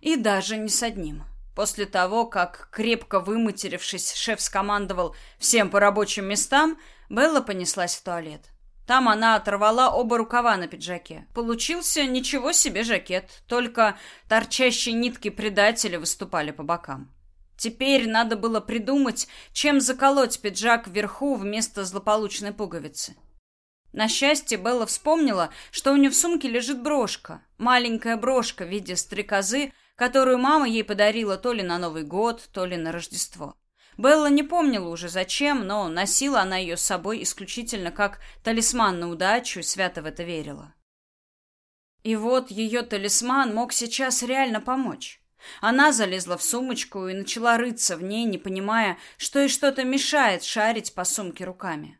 И даже не с одним. После того, как, крепко выматерившись, шеф скомандовал всем по рабочим местам, Белла понеслась в туалет. Там она оторвала оба рукава на пиджаке. Получился ничего себе жакет, только торчащие нитки предателя выступали по бокам. Теперь надо было придумать, чем заколоть пиджак вверху вместо злополучной пуговицы. На счастье, Белла вспомнила, что у нее в сумке лежит брошка. Маленькая брошка в виде стрекозы, которую мама ей подарила то ли на Новый год, то ли на Рождество. Белла не помнила уже зачем, но носила она ее с собой исключительно как талисман на удачу и свято в это верила. И вот ее талисман мог сейчас реально помочь. Она залезла в сумочку и начала рыться в ней, не понимая, что ей что-то мешает шарить по сумке руками.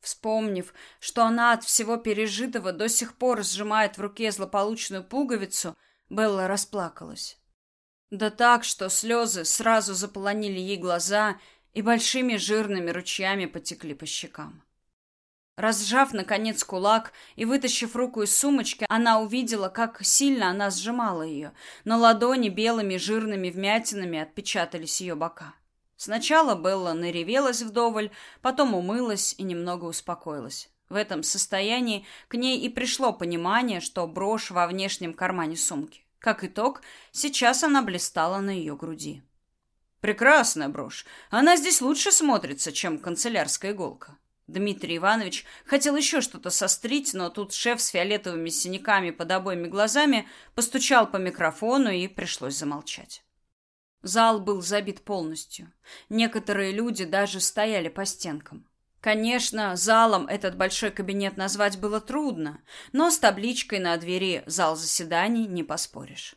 Вспомнив, что она от всего пережитого до сих пор сжимает в руке злополучную пуговицу, Белла расплакалась. Да так, что слезы сразу заполонили ей глаза и большими жирными ручьями потекли по щекам. Разжав, наконец, кулак и вытащив руку из сумочки, она увидела, как сильно она сжимала ее. На ладони белыми жирными вмятинами отпечатались ее бока. Сначала Белла наревелась вдоволь, потом умылась и немного успокоилась. В этом состоянии к ней и пришло понимание, что брошь во внешнем кармане сумки. Как итог, сейчас она блистала на ее груди. Прекрасная брошь. Она здесь лучше смотрится, чем канцелярская иголка. Дмитрий Иванович хотел еще что-то сострить, но тут шеф с фиолетовыми синяками под обоими глазами постучал по микрофону и пришлось замолчать. Зал был забит полностью. Некоторые люди даже стояли по стенкам. Конечно, залом этот большой кабинет назвать было трудно, но с табличкой на двери «Зал заседаний» не поспоришь.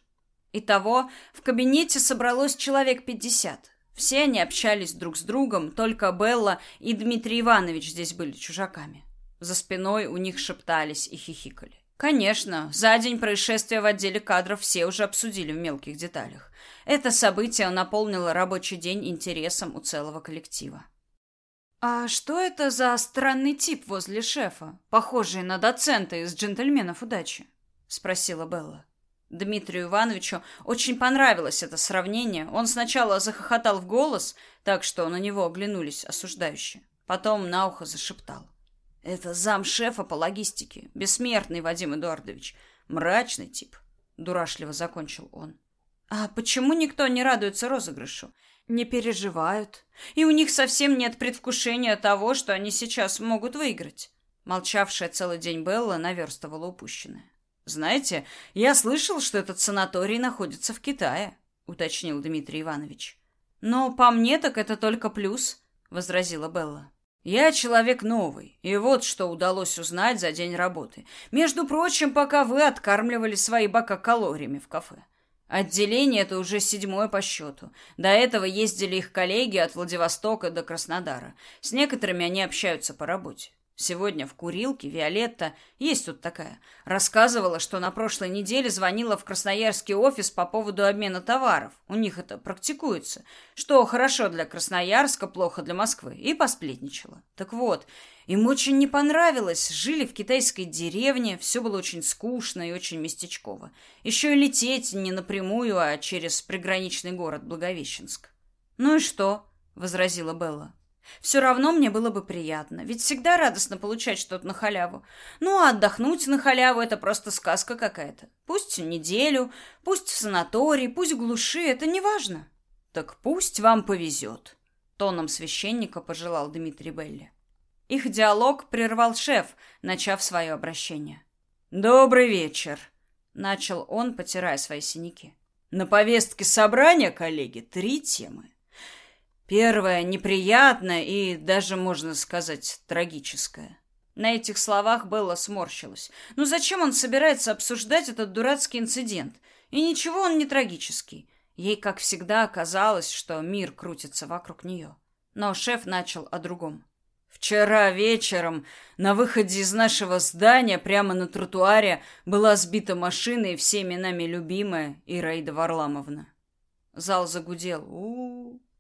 Итого, в кабинете собралось человек пятьдесят. Все они общались друг с другом, только Белла и Дмитрий Иванович здесь были чужаками. За спиной у них шептались и хихикали. Конечно, за день происшествия в отделе кадров все уже обсудили в мелких деталях. Это событие наполнило рабочий день интересом у целого коллектива. «А что это за странный тип возле шефа, похожий на доцента из «Джентльменов удачи»?» — спросила Белла. Дмитрию Ивановичу очень понравилось это сравнение. Он сначала захохотал в голос, так что на него оглянулись осуждающе. Потом на ухо зашептал. «Это зам шефа по логистике, бессмертный Вадим Эдуардович. Мрачный тип», — дурашливо закончил он. А почему никто не радуется розыгрышу? Не переживают. И у них совсем нет предвкушения того, что они сейчас могут выиграть. Молчавшая целый день Белла наверстывала упущенное. «Знаете, я слышал, что этот санаторий находится в Китае», — уточнил Дмитрий Иванович. «Но по мне так это только плюс», — возразила Белла. «Я человек новый, и вот что удалось узнать за день работы. Между прочим, пока вы откармливали свои бока калориями в кафе. Отделение это уже седьмое по счету. До этого ездили их коллеги от Владивостока до Краснодара. С некоторыми они общаются по работе. Сегодня в курилке Виолетта, есть тут такая, рассказывала, что на прошлой неделе звонила в Красноярский офис по поводу обмена товаров. У них это практикуется. Что хорошо для Красноярска, плохо для Москвы. И посплетничала. Так вот, им очень не понравилось. Жили в китайской деревне, все было очень скучно и очень местечково. Еще и лететь не напрямую, а через приграничный город Благовещенск. «Ну и что?» — возразила Белла. Все равно мне было бы приятно, ведь всегда радостно получать что-то на халяву. Ну, а отдохнуть на халяву — это просто сказка какая-то. Пусть неделю, пусть в санатории, пусть в глуши, это не важно. Так пусть вам повезет, — тоном священника пожелал Дмитрий Белли. Их диалог прервал шеф, начав свое обращение. «Добрый вечер», — начал он, потирая свои синяки. «На повестке собрания, коллеги, три темы. Первое неприятное и даже, можно сказать, трагическое. На этих словах Белла сморщилась. Ну зачем он собирается обсуждать этот дурацкий инцидент? И ничего он не трагический. Ей, как всегда, казалось, что мир крутится вокруг нее. Но шеф начал о другом. Вчера вечером на выходе из нашего здания прямо на тротуаре была сбита машина и всеми нами любимая Ираида Варламовна. Зал загудел. У-у-у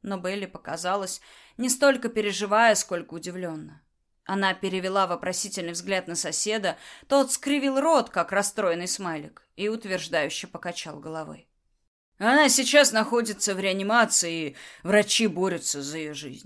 но Белли показалось, не столько переживая, сколько удивленно. Она перевела вопросительный взгляд на соседа, тот скривил рот, как расстроенный смайлик, и утверждающе покачал головой. Она сейчас находится в реанимации, и врачи борются за ее жизнь.